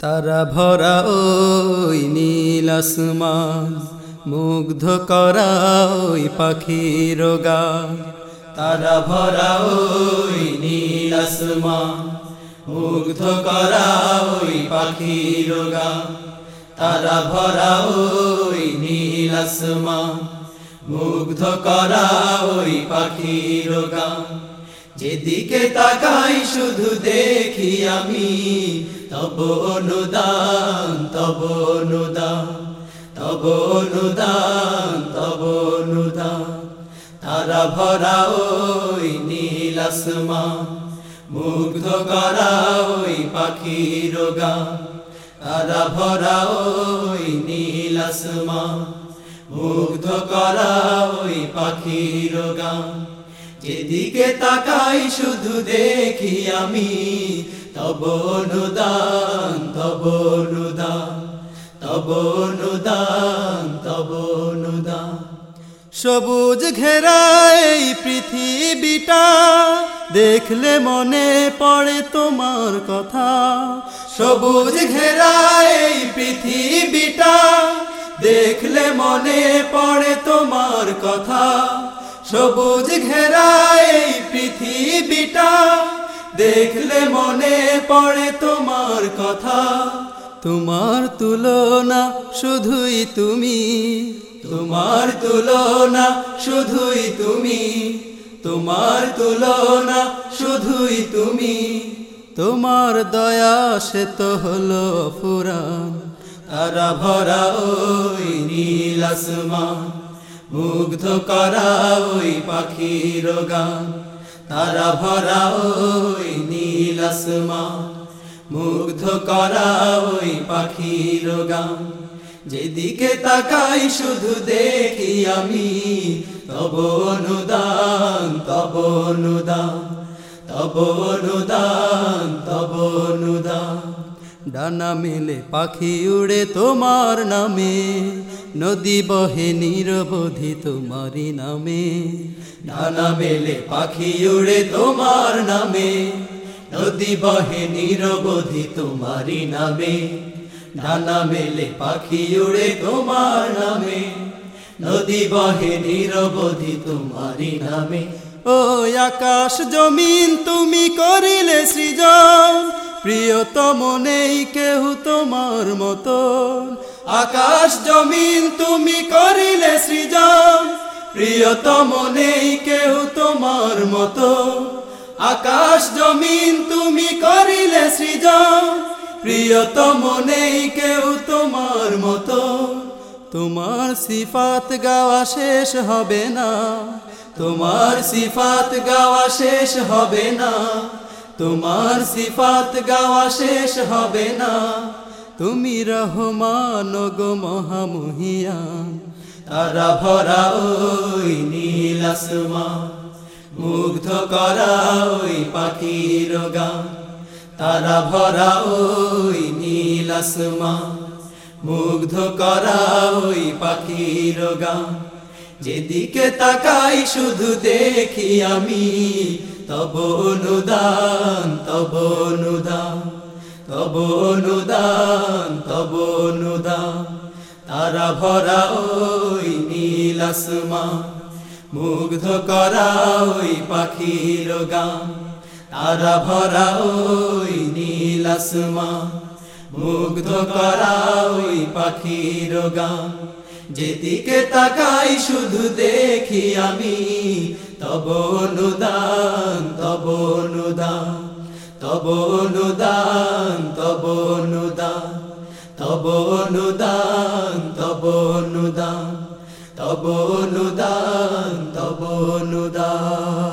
তারা ভরা ওই নীল আসমান, মুগ্ধ করা ওই পাখির গান। তারা ভরা ওই নীল আসমান, মুগ্ধ করা ওই পাখির গান। তারা ভরা ওই নীল আসমান, মুগ্ধ করা ওই পাখির গান। যেদিকে তাকাই শুধু দেখি আমি তব অনুদান তব অনুদান তব অনুদান তব অনুদান। তারা ভরা ওই নীল আসমান, মুগ্ধ করা ওই পাখির গান। তারা ভরা ওই নীল আসমান, মুগ্ধ করা ওই পাখির গান। যেদিকে তাকাই শুধু দেখি আমি তব অনুদান তব অনুদান তব অনুদান তব অনুদান। সবুজ ঘেরাই পৃথিবীটা দেখলে মনে পড়ে তোমার কথা। সবুজ ঘেরাই পৃথিবীটা দেখলে মনে পড়ে তোমার কথা। সবুজ ঘেরাই পৃথিবীটা দেখলে মনে পড়ে তোমার কথা। তোমার তুলনা শুধুই তুমি। তোমার তুলনা শুধুই তুমি। তোমার তুলনা শুধুই তুমি। তোমার দয়া সে তো হলো ফুরান। তারা ভরা ওই নীল আসমান। মুগ্ধ করা ওই পাখির গান। তারা ভরা ওই নীল আসমান মুগ্ধ করা ওই পাখির গান। যেদিকে তাকাই শুধু দেখি আমি, তব অনুদান তব অনুদান তব অনুদান তব অনুদান। ডানা মেলে পাখি উড়ে তোমার নামে, নদী বহে নিরবধি তোমারই নামে। ডানা মেলে পাখি উড়ে তোমার নামে নদী বহে নিরবধি তোমারই নামে, ডানা মেলে পাখি উড়ে তোমার নামে। নদী বহে নিরবধি তোমারই নামে। ও আকাশ জমিন, তুমি করিলে সৃজন, প্রিয়তম নেই কেহ তোমার মতন। আকাশ জমিন, তুমি করিলে সৃজন, প্রিয়তম নেই কেহ তোমার মতো আকাশ জমিন সৃজন প্রিয়তম নেই কেউ তোমার মতো। তোমার সিফাত গাওয়া শেষ হবে না। তোমার সিফাত গাওয়া শেষ হবে না। তোমার সিফাত গাওয়া শেষ হবে না। তুমি রহমান গো মহামহিয়ান তারা ভরা ওই নীল মুগ্ধ করা ওই পাখির গান। তারা ভরা ওই নীল আসমান মুগ্ধ করা ওই পাখির গান যেদিকে তাকাই শুধু দেখি আমি, তব অনুদান তব অনুদান তব অনুদান তব অনুদান। তারা ভরা ওই নীল আসমান মুগ্ধ করা ওই পাখির গান তারা ভরা ওই নীল মুগ্ধ করা ওই পাখির গান। যেদিকে তাকাই শুধু দেখি আমি তব অনুদান তব অনুদান তব অনুদান তব অনুদান তব অনুদান তব অনুদান তব অনুদান।